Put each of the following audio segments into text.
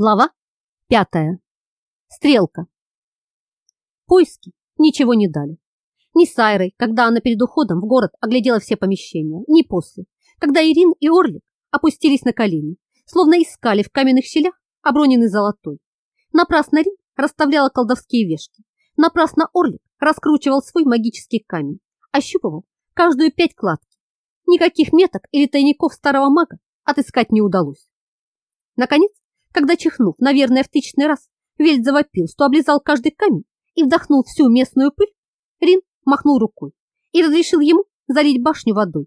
Глава пятая. Стрелка. Поиски ничего не дали. Ни с Айрой, когда она перед уходом в город оглядела все помещения, ни после, когда Ирин и Орлик опустились на колени, словно искали в каменных щелях оброненный золотой. Напрасно Рин расставляла колдовские вешки. Напрасно Орлик раскручивал свой магический камень, ощупывал каждую пять кладки. Никаких меток или тайников старого мага отыскать не удалось. Наконец, когда, чихнув, наверное, в тысячный раз, Вельт завопил, что облизал каждый камень и вдохнул всю местную пыль, Рин махнул рукой и разрешил ему залить башню водой.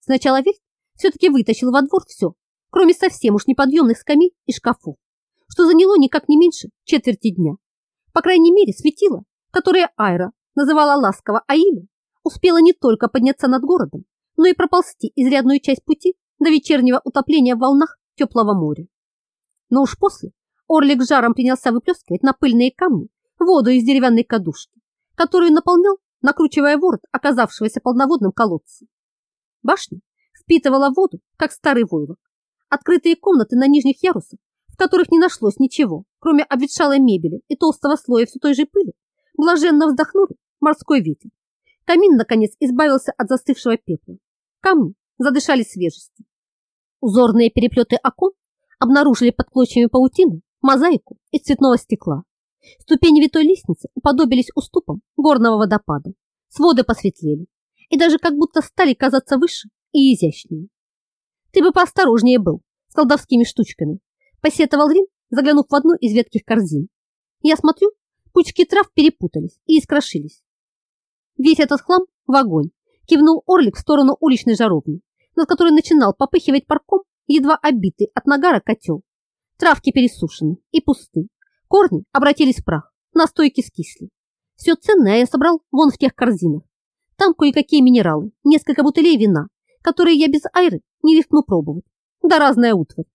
Сначала Вельт все-таки вытащил во двор все, кроме совсем уж неподъемных скамей и шкафов, что заняло никак не меньше четверти дня. По крайней мере, светило, которое Айра называла ласково Аилем, успела не только подняться над городом, но и проползти изрядную часть пути до вечернего утопления в волнах теплого моря. Но уж после Орлик жаром принялся выплескивать на пыльные камни воду из деревянной кадушки, которую наполнял, накручивая ворот оказавшегося полноводным колодцем. Башня впитывала воду, как старый войлок. Открытые комнаты на нижних ярусах, в которых не нашлось ничего, кроме обветшалой мебели и толстого слоя все той же пыли, блаженно вздохнули морской ветер. Камин, наконец, избавился от застывшего пепла. Камни задышали свежестью. Узорные переплеты окон обнаружили под клочьями паутины мозаику из цветного стекла. Ступени витой лестницы уподобились уступам горного водопада. Своды посветлели и даже как будто стали казаться выше и изящнее. Ты бы поосторожнее был с колдовскими штучками, посетовал Рин, заглянув в одну из ветких корзин. Я смотрю, пучки трав перепутались и искрошились. Весь этот хлам в огонь, кивнул Орлик в сторону уличной жаровни, над которой начинал попыхивать парком едва обитый от нагара котел. Травки пересушены и пусты. Корни обратились в прах, настойки скисли. Все ценное я собрал вон в тех корзинах. Там кое-какие минералы, несколько бутылей вина, которые я без айры не рискну пробовать. Да разная утварь.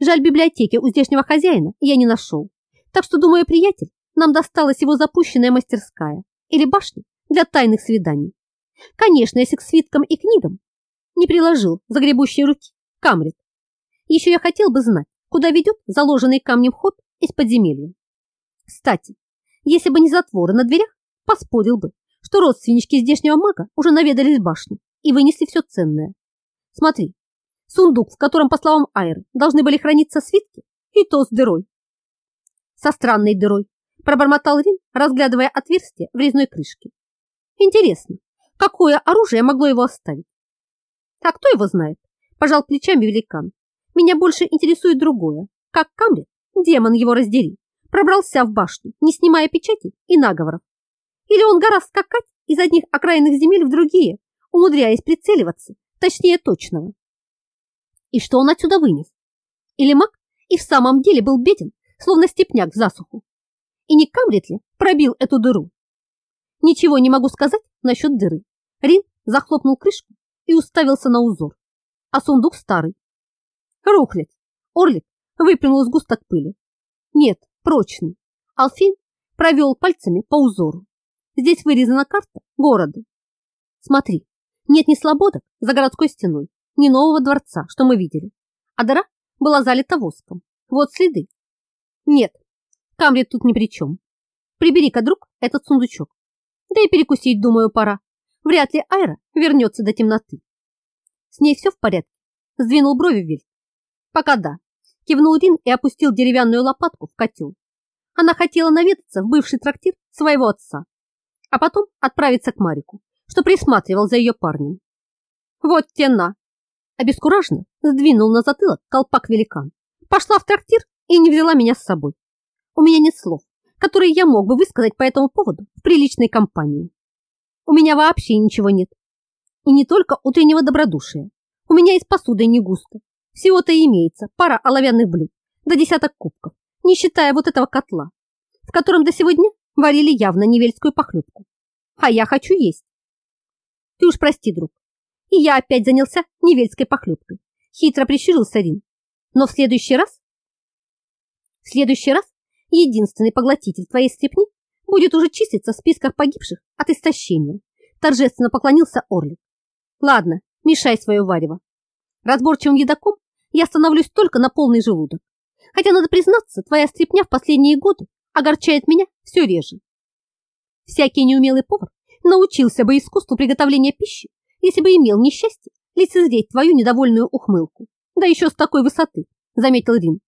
Жаль, библиотеки у здешнего хозяина я не нашел. Так что, думаю, приятель, нам досталась его запущенная мастерская или башня для тайных свиданий. Конечно, если к свиткам и книгам не приложил загребущие руки Камрит. Еще я хотел бы знать, куда ведет заложенный камнем ход из подземелья. Кстати, если бы не затворы на дверях, поспорил бы, что родственнички здешнего мага уже наведались в башню и вынесли все ценное. Смотри, сундук, в котором, по словам Айры, должны были храниться свитки, и то с дырой. Со странной дырой, пробормотал Рин, разглядывая отверстие в резной крышке. Интересно, какое оружие могло его оставить? А кто его знает? Пожал плечами великан. Меня больше интересует другое. Как Камлет, демон его раздери, пробрался в башню, не снимая печати и наговоров. Или он гораздо скакать из одних окраинных земель в другие, умудряясь прицеливаться, точнее точного. И что он отсюда вынес? Или маг и в самом деле был беден, словно степняк в засуху? И не Камлет ли пробил эту дыру? Ничего не могу сказать насчет дыры. Рин захлопнул крышку и уставился на узор. А сундук старый, Рухлядь! Орлик выплюнул сгусток пыли. Нет, прочный. Алфин провел пальцами по узору. Здесь вырезана карта города. Смотри, нет ни слободок за городской стеной, ни нового дворца, что мы видели. А дыра была залита воском. Вот следы. Нет, Камри тут ни при чем. Прибери-ка, друг, этот сундучок. Да и перекусить, думаю, пора. Вряд ли Айра вернется до темноты. С ней все в порядке? Сдвинул брови Виль. Пока да. Кивнул Рин и опустил деревянную лопатку в котел. Она хотела наведаться в бывший трактир своего отца, а потом отправиться к Марику, что присматривал за ее парнем. Вот тена. Обескураженно сдвинул на затылок колпак великан. Пошла в трактир и не взяла меня с собой. У меня нет слов, которые я мог бы высказать по этому поводу в приличной компании. У меня вообще ничего нет. И не только утреннего добродушия. У меня из посуды не густо, всего-то имеется пара оловянных блюд, до десяток кубков, не считая вот этого котла, в котором до сегодня варили явно невельскую похлебку. А я хочу есть. Ты уж прости, друг. И я опять занялся невельской похлебкой. Хитро прищурился Рин. Но в следующий раз... В следующий раз единственный поглотитель твоей стрепни будет уже числиться в списках погибших от истощения. Торжественно поклонился Орлик. Ладно, мешай свое варево. Разборчивым едоком я становлюсь только на полный желудок. Хотя, надо признаться, твоя стряпня в последние годы огорчает меня все реже. Всякий неумелый повар научился бы искусству приготовления пищи, если бы имел несчастье лицезреть твою недовольную ухмылку. Да еще с такой высоты, заметил Рин.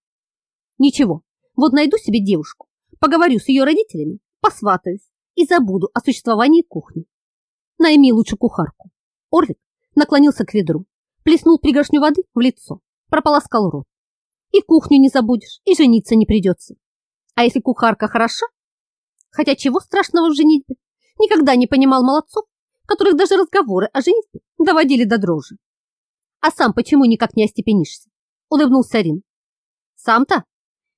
Ничего, вот найду себе девушку, поговорю с ее родителями, посватаюсь и забуду о существовании кухни. Найми лучше кухарку. Орлик наклонился к ведру, плеснул пригоршню воды в лицо, прополоскал рот. И кухню не забудешь, и жениться не придется. А если кухарка хороша? Хотя чего страшного в женитьбе? Никогда не понимал молодцов, которых даже разговоры о женитьбе доводили до дрожи. А сам почему никак не остепенишься? Улыбнулся Рин. Сам-то?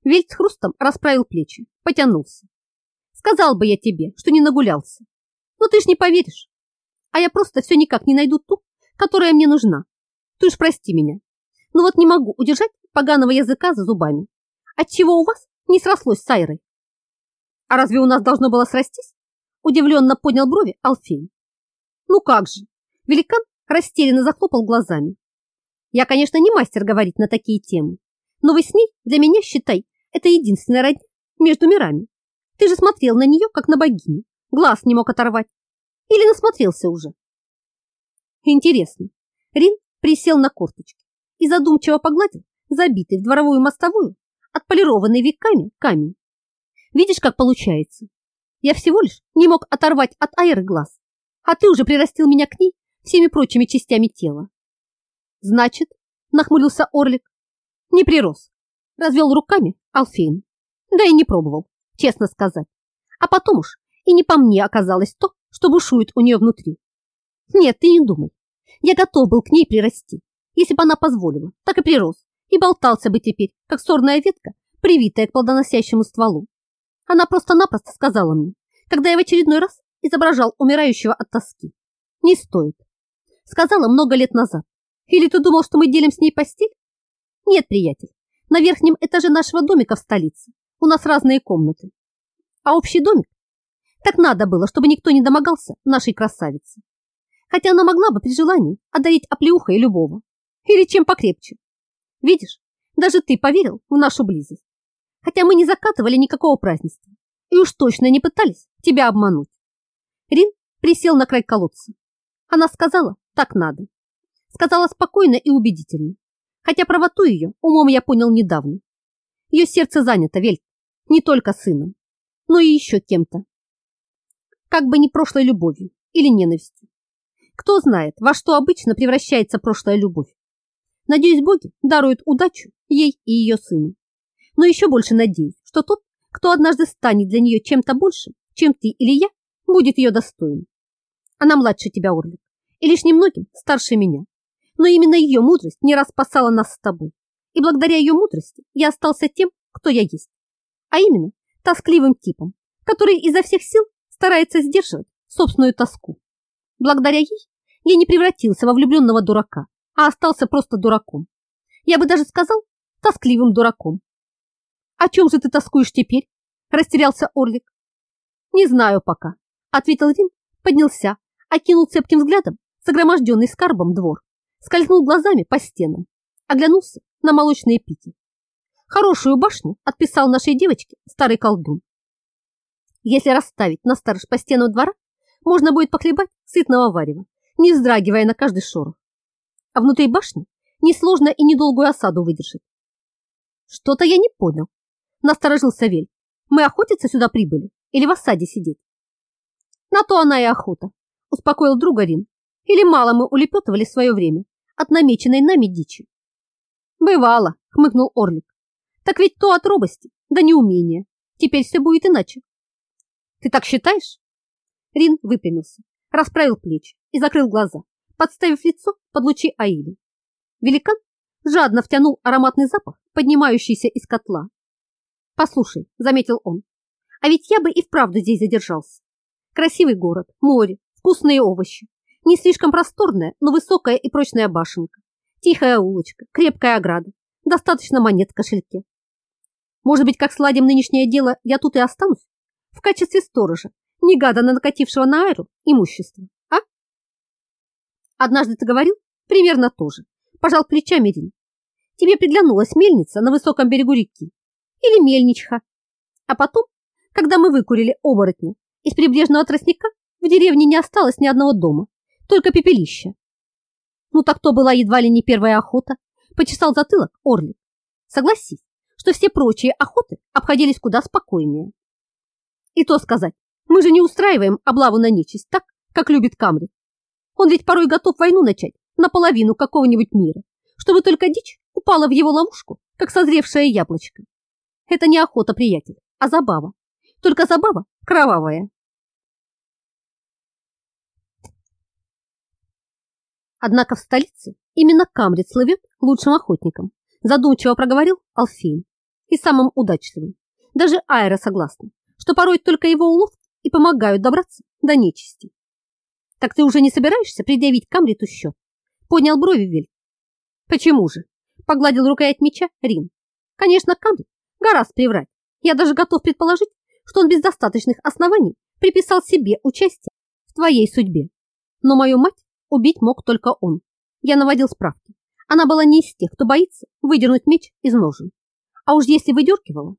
Вельт хрустом расправил плечи, потянулся. Сказал бы я тебе, что не нагулялся. Но ты ж не поверишь. А я просто все никак не найду ту, которая мне нужна. Ты уж прости меня. Но вот не могу удержать поганого языка за зубами. Отчего у вас не срослось с Айрой? А разве у нас должно было срастись? Удивленно поднял брови Алфей. Ну как же? Великан растерянно захлопал глазами. Я, конечно, не мастер говорить на такие темы, но вы с ней для меня, считай, это единственная родня между мирами. Ты же смотрел на нее, как на богиню, глаз не мог оторвать. Или насмотрелся уже? Интересно. Рин присел на корточки и задумчиво погладил забитый в дворовую мостовую, отполированный веками камень. Видишь, как получается? Я всего лишь не мог оторвать от Айры глаз, а ты уже прирастил меня к ней всеми прочими частями тела. Значит, нахмурился Орлик, не прирос, развел руками Алфейн. Да и не пробовал, честно сказать. А потом уж и не по мне оказалось то, что бушует у нее внутри. Нет, ты не думай. Я готов был к ней прирасти, если бы она позволила, так и прирос, и болтался бы теперь, как сорная ветка, привитая к плодоносящему стволу. Она просто-напросто сказала мне, когда я в очередной раз изображал умирающего от тоски. Не стоит. Сказала много лет назад. Или ты думал, что мы делим с ней постель? Нет, приятель. На верхнем этаже нашего домика в столице у нас разные комнаты. А общий домик? Так надо было, чтобы никто не домогался нашей красавицы. Хотя она могла бы при желании одарить оплеухой любого. Или чем покрепче. Видишь, даже ты поверил в нашу близость. Хотя мы не закатывали никакого празднества. И уж точно не пытались тебя обмануть. Рин присел на край колодца. Она сказала, так надо. Сказала спокойно и убедительно. Хотя правоту ее умом я понял недавно. Ее сердце занято, Вельт, не только сыном, но и еще кем-то. Как бы не прошлой любовью или ненавистью. Кто знает, во что обычно превращается прошлая любовь. Надеюсь, боги даруют удачу ей и ее сыну. Но еще больше надеюсь, что тот, кто однажды станет для нее чем-то большим, чем ты или я, будет ее достоин. Она младше тебя, Орлик, и лишь немногим старше меня. Но именно ее мудрость не раз спасала нас с тобой. И благодаря ее мудрости я остался тем, кто я есть. А именно, тоскливым типом, который изо всех сил старается сдерживать собственную тоску. Благодаря ей я не превратился во влюбленного дурака, а остался просто дураком. Я бы даже сказал, тоскливым дураком. «О чем же ты тоскуешь теперь?» – растерялся Орлик. «Не знаю пока», – ответил Рин, поднялся, окинул цепким взглядом загроможденный скарбом двор, скользнул глазами по стенам, оглянулся на молочные пики. Хорошую башню отписал нашей девочке старый колдун. Если расставить на сторож по стенам двора, можно будет похлебать сытного варева, не вздрагивая на каждый шорох. А внутри башни несложно и недолгую осаду выдержит. Что-то я не понял. Насторожился Вель. Мы охотиться сюда прибыли или в осаде сидеть? На то она и охота, успокоил друга Рин. Или мало мы улепетывали свое время от намеченной нами дичи? Бывало, хмыкнул Орлик. Так ведь то от робости, да неумения. Теперь все будет иначе. Ты так считаешь? Рин выпрямился, расправил плечи и закрыл глаза, подставив лицо под лучи Аили. Великан жадно втянул ароматный запах, поднимающийся из котла. «Послушай», — заметил он, — «а ведь я бы и вправду здесь задержался. Красивый город, море, вкусные овощи, не слишком просторная, но высокая и прочная башенка, тихая улочка, крепкая ограда, достаточно монет в кошельке. Может быть, как сладим нынешнее дело, я тут и останусь? В качестве сторожа, негаданно накатившего на Айру имущество, а? Однажды ты говорил примерно то же. Пожал плечами Рин. тебе приглянулась мельница на высоком берегу реки или мельничха. А потом, когда мы выкурили оборотня из прибрежного тростника, в деревне не осталось ни одного дома, только пепелище. Ну так то была едва ли не первая охота, почесал затылок Орлик. Согласись, что все прочие охоты обходились куда спокойнее. И то сказать, мы же не устраиваем облаву на нечисть так, как любит Камри. Он ведь порой готов войну начать наполовину какого-нибудь мира, чтобы только дичь упала в его ловушку, как созревшее яблочко. Это не охота, приятель, а забава. Только забава кровавая. Однако в столице именно Камрит слывет лучшим охотником, задумчиво проговорил Алфейн, и самым удачливым. Даже Айра согласна, что порой только его уловки и помогают добраться до нечисти. Так ты уже не собираешься предъявить Камриту счет? Поднял брови Виль. Почему же? Погладил рукоять меча Рин. Конечно, Камрит гораздо приврать. Я даже готов предположить, что он без достаточных оснований приписал себе участие в твоей судьбе. Но мою мать убить мог только он. Я наводил справки. Она была не из тех, кто боится выдернуть меч из ножен. А уж если выдергивала,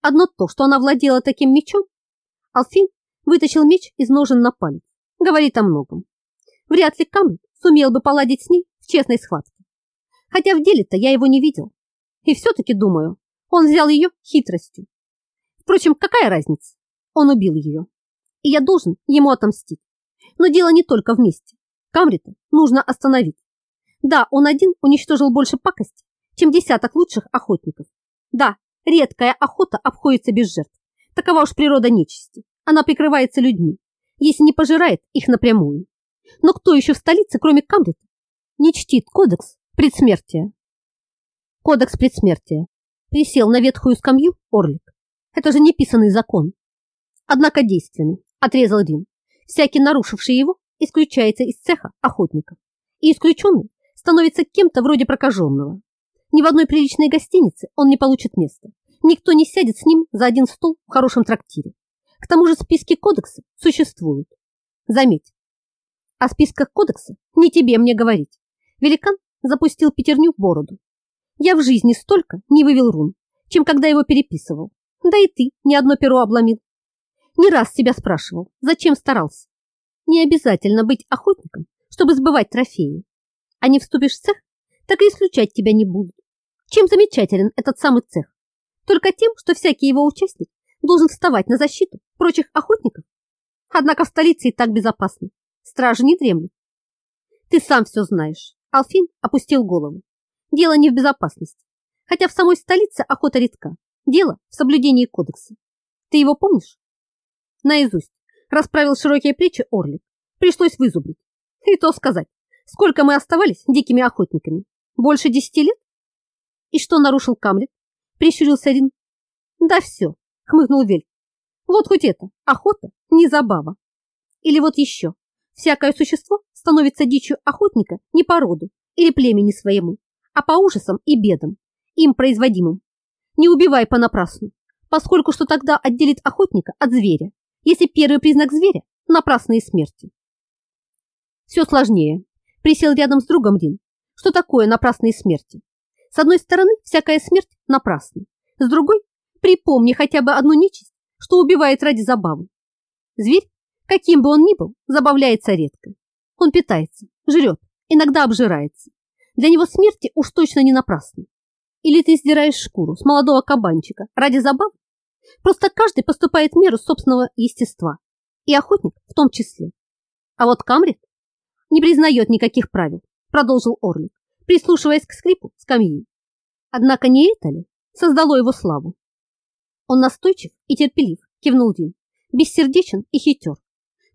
одно то, что она владела таким мечом, Алфин вытащил меч из ножен на палец говорит о многом. Вряд ли Камлет сумел бы поладить с ней в честной схватке. Хотя в деле-то я его не видел. И все-таки, думаю, он взял ее хитростью. Впрочем, какая разница? Он убил ее. И я должен ему отомстить. Но дело не только вместе. Камрита нужно остановить. Да, он один уничтожил больше пакости, чем десяток лучших охотников. Да, редкая охота обходится без жертв. Такова уж природа нечисти. Она прикрывается людьми, если не пожирает их напрямую. Но кто еще в столице, кроме Камлета, не чтит кодекс предсмертия? Кодекс предсмертия. Присел на ветхую скамью Орлик. Это же неписанный закон. Однако действенный, отрезал Рин. Всякий, нарушивший его, исключается из цеха охотников. И исключенный становится кем-то вроде прокаженного. Ни в одной приличной гостинице он не получит места. Никто не сядет с ним за один стол в хорошем трактире. К тому же списки кодекса существуют. Заметь, о списках кодекса не тебе мне говорить. Великан запустил пятерню в бороду. Я в жизни столько не вывел рун, чем когда его переписывал. Да и ты ни одно перо обломил. Не раз себя спрашивал, зачем старался. Не обязательно быть охотником, чтобы сбывать трофеи. А не вступишь в цех, так и исключать тебя не будут. Чем замечателен этот самый цех? Только тем, что всякий его участник должен вставать на защиту прочих охотников. Однако в столице и так безопасно. Стражи не дремлют. Ты сам все знаешь. Алфин опустил голову. Дело не в безопасности. Хотя в самой столице охота редка. Дело в соблюдении кодекса. Ты его помнишь? Наизусть. Расправил широкие плечи Орлик. Пришлось вызубрить. И то сказать, сколько мы оставались дикими охотниками? Больше десяти лет? И что нарушил Камлет? Прищурился Рин. Да все, хмыкнул Вель. Вот хоть это, охота, не забава. Или вот еще, всякое существо становится дичью охотника не по роду или племени своему, а по ужасам и бедам, им производимым. Не убивай понапрасну, поскольку что тогда отделит охотника от зверя, если первый признак зверя – напрасные смерти. Все сложнее. Присел рядом с другом Дин. Что такое напрасные смерти? С одной стороны, всякая смерть напрасна. С другой, Припомни хотя бы одну нечисть, что убивает ради забавы. Зверь, каким бы он ни был, забавляется редко. Он питается, жрет, иногда обжирается. Для него смерти уж точно не напрасны. Или ты сдираешь шкуру с молодого кабанчика ради забавы? Просто каждый поступает в меру собственного естества, и охотник в том числе. А вот Камрит не признает никаких правил, продолжил Орлик, прислушиваясь к скрипу скамьи. Однако не это ли создало его славу? Он настойчив и терпелив, кивнул Дин, бессердечен и хитер.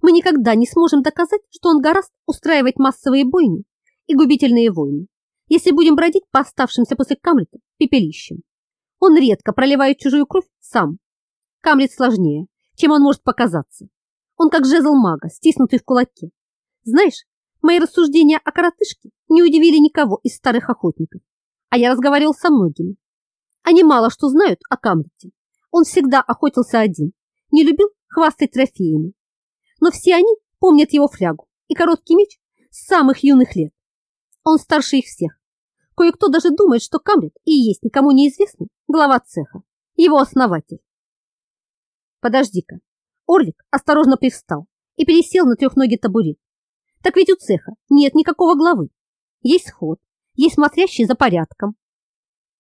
Мы никогда не сможем доказать, что он гораст устраивать массовые бойни и губительные войны, если будем бродить по оставшимся после Камлета пепелищем. Он редко проливает чужую кровь сам. Камлет сложнее, чем он может показаться. Он как жезл мага, стиснутый в кулаке. Знаешь, мои рассуждения о коротышке не удивили никого из старых охотников, а я разговаривал со многими. Они мало что знают о Камлете, он всегда охотился один, не любил хвастать трофеями. Но все они помнят его флягу и короткий меч с самых юных лет. Он старше их всех. Кое-кто даже думает, что Камрит и есть никому неизвестный глава цеха, его основатель. Подожди-ка. Орлик осторожно привстал и пересел на трехногий табурет. Так ведь у цеха нет никакого главы. Есть ход, есть смотрящий за порядком.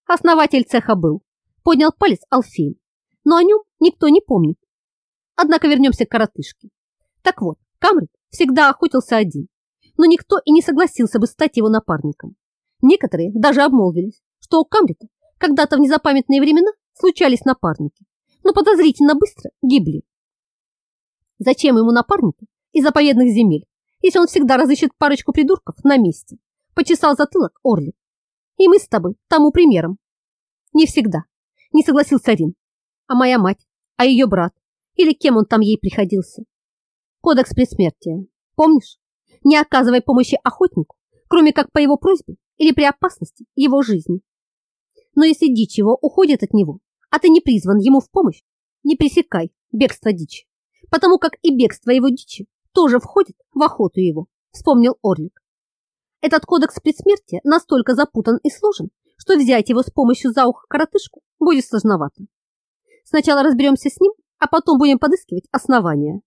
Основатель цеха был, поднял палец Алфейн, но о нем никто не помнит. Однако вернемся к коротышке. Так вот, Камрит всегда охотился один, но никто и не согласился бы стать его напарником. Некоторые даже обмолвились, что у Камрита когда-то в незапамятные времена случались напарники, но подозрительно быстро гибли. Зачем ему напарники из заповедных земель, если он всегда разыщет парочку придурков на месте? Почесал затылок Орли. И мы с тобой тому примером. Не всегда, не согласился Рин. А моя мать, а ее брат, или кем он там ей приходился. Кодекс предсмертия. Помнишь? Не оказывай помощи охотнику, кроме как по его просьбе или при опасности его жизни. Но если дичь его уходит от него, а ты не призван ему в помощь, не пресекай бегство дичи, потому как и бегство его дичи тоже входит в охоту его, вспомнил Орлик. Этот кодекс предсмертия настолько запутан и сложен, что взять его с помощью за ухо коротышку будет сложновато. Сначала разберемся с ним, а потом будем подыскивать основания.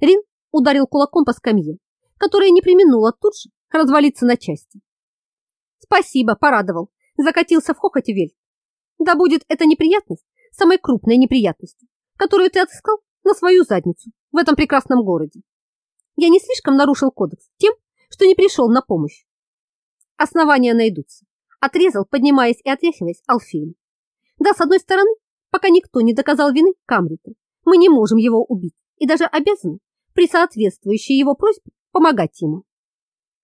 Рин ударил кулаком по скамье, которая не применула тут же развалиться на части. Спасибо, порадовал. Закатился в хохоте Вель. Да будет эта неприятность самой крупной неприятностью, которую ты отыскал на свою задницу в этом прекрасном городе. Я не слишком нарушил кодекс тем, что не пришел на помощь. Основания найдутся. Отрезал, поднимаясь и отряхиваясь, Алфеем. Да, с одной стороны, пока никто не доказал вины Камрита, мы не можем его убить и даже обязаны при соответствующей его просьбе помогать ему.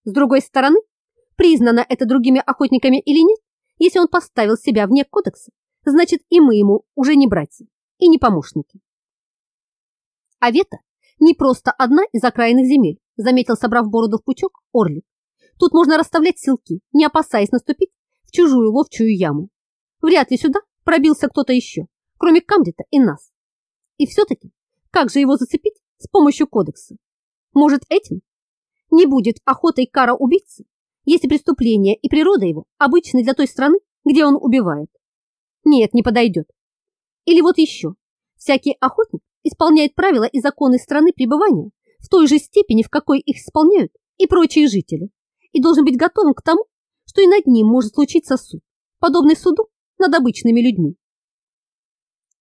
С другой стороны, признано это другими охотниками или нет, если он поставил себя вне кодекса, значит и мы ему уже не братья и не помощники. А Вета не просто одна из окраинных земель, заметил, собрав бороду в пучок, Орлик. Тут можно расставлять силки, не опасаясь наступить в чужую ловчую яму. Вряд ли сюда пробился кто-то еще, кроме Камдита и нас. И все-таки, как же его зацепить с помощью кодекса? Может, этим? Не будет охотой кара убийцы, если преступление и природа его обычны для той страны, где он убивает. Нет, не подойдет. Или вот еще. Всякий охотник исполняет правила и законы страны пребывания в той же степени, в какой их исполняют и прочие жители, и должен быть готовым к тому, что и над ним может случиться суд, подобный суду над обычными людьми.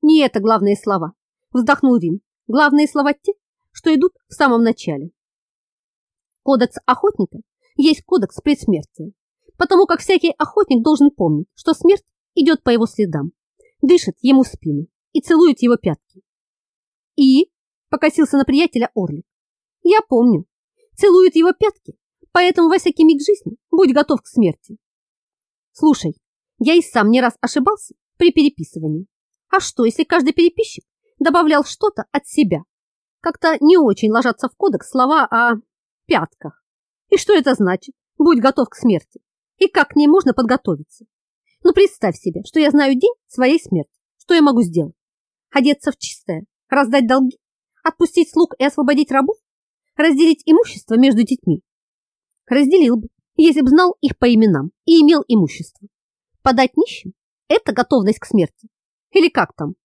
Не это главные слова, вздохнул Рин. Главные слова те, что идут в самом начале. Кодекс охотника есть кодекс предсмертия, потому как всякий охотник должен помнить, что смерть идет по его следам, дышит ему в спину и целует его пятки. И покосился на приятеля Орлик. Я помню, целует его пятки, поэтому во всякий миг жизни будь готов к смерти. Слушай, я и сам не раз ошибался при переписывании. А что, если каждый переписчик добавлял что-то от себя? Как-то не очень ложатся в кодекс слова о пятках. И что это значит? Будь готов к смерти. И как к ней можно подготовиться? Ну, представь себе, что я знаю день своей смерти. Что я могу сделать? Одеться в чистое, раздать долги, отпустить слуг и освободить рабов? Разделить имущество между детьми? Разделил бы, если бы знал их по именам и имел имущество. Подать нищим – это готовность к смерти. Или как там?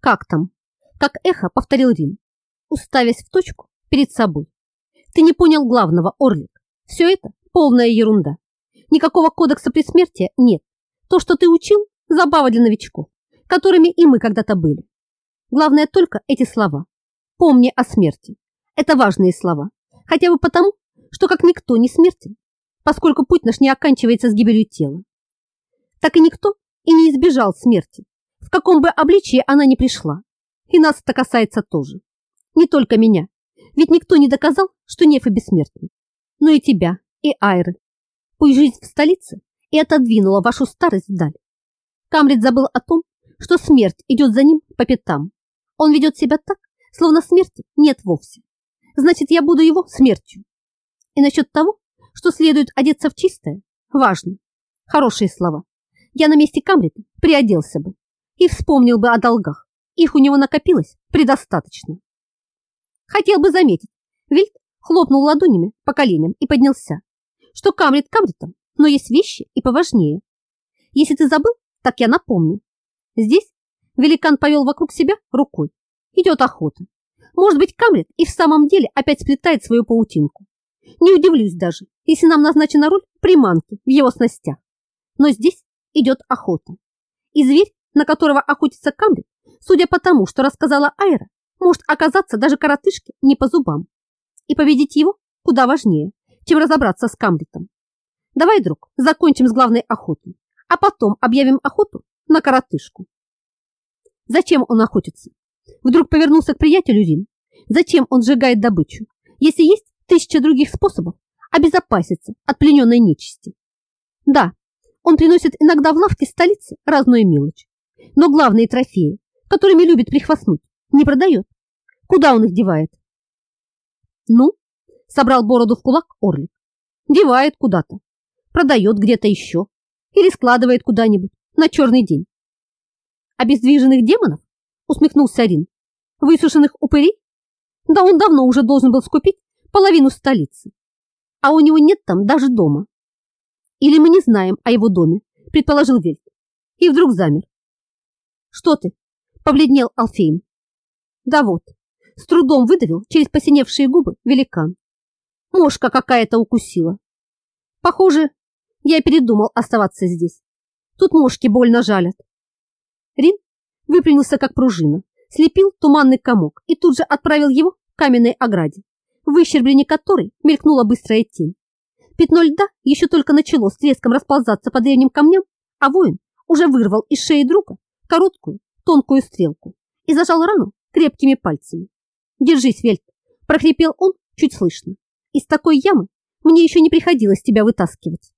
Как там? Как эхо повторил Рин, уставясь в точку перед собой. Ты не понял главного, Орлик. Все это полная ерунда. Никакого кодекса предсмертия нет. То, что ты учил, забава для новичков, которыми и мы когда-то были. Главное только эти слова. Помни о смерти. Это важные слова. Хотя бы потому, что как никто не смертен, поскольку путь наш не оканчивается с гибелью тела. Так и никто и не избежал смерти, в каком бы обличии она ни пришла. И нас это касается тоже. Не только меня, ведь никто не доказал, что Нефа бессмертный. Но и тебя, и Айры. Пусть жизнь в столице и отодвинула вашу старость вдаль. Камрит забыл о том, что смерть идет за ним по пятам. Он ведет себя так, словно смерти нет вовсе. Значит, я буду его смертью. И насчет того, что следует одеться в чистое, важно. Хорошие слова. Я на месте Камрита приоделся бы и вспомнил бы о долгах. Их у него накопилось предостаточно. Хотел бы заметить, Вильд хлопнул ладонями по коленям и поднялся, что Камрит Камритом, но есть вещи и поважнее. Если ты забыл, так я напомню. Здесь великан повел вокруг себя рукой. Идет охота. Может быть, Камлет и в самом деле опять сплетает свою паутинку. Не удивлюсь даже, если нам назначена роль приманки в его снастях. Но здесь идет охота. И зверь, на которого охотится Камлет, судя по тому, что рассказала Айра, может оказаться даже коротышке не по зубам. И победить его куда важнее, чем разобраться с Камлетом. Давай, друг, закончим с главной охотой, а потом объявим охоту на коротышку. Зачем он охотится? Вдруг повернулся к приятелю Рин. Зачем он сжигает добычу, если есть тысяча других способов обезопаситься от плененной нечисти? Да, он приносит иногда в лавке столицы разную мелочь, но главные трофеи, которыми любит прихвастнуть, не продает. Куда он их девает? Ну, собрал бороду в кулак Орлик. Девает куда-то, продает где-то еще или складывает куда-нибудь на черный день. Обездвиженных демонов? Усмехнулся Рин. Высушенных упырей? Да он давно уже должен был скупить половину столицы. А у него нет там даже дома. Или мы не знаем о его доме, предположил Вельт. И вдруг замер. Что ты? Побледнел Алфейн. Да вот, с трудом выдавил через посиневшие губы великан. Мошка какая-то укусила. Похоже, я передумал оставаться здесь. Тут мошки больно жалят. Рин выпрямился как пружина, слепил туманный комок и тут же отправил его к каменной ограде, в выщерблении которой мелькнула быстрая тень. Пятно льда еще только начало с треском расползаться по древним камням, а воин уже вырвал из шеи друга короткую, тонкую стрелку и зажал рану крепкими пальцами. «Держись, Вельт!» – прохрипел он чуть слышно. «Из такой ямы мне еще не приходилось тебя вытаскивать».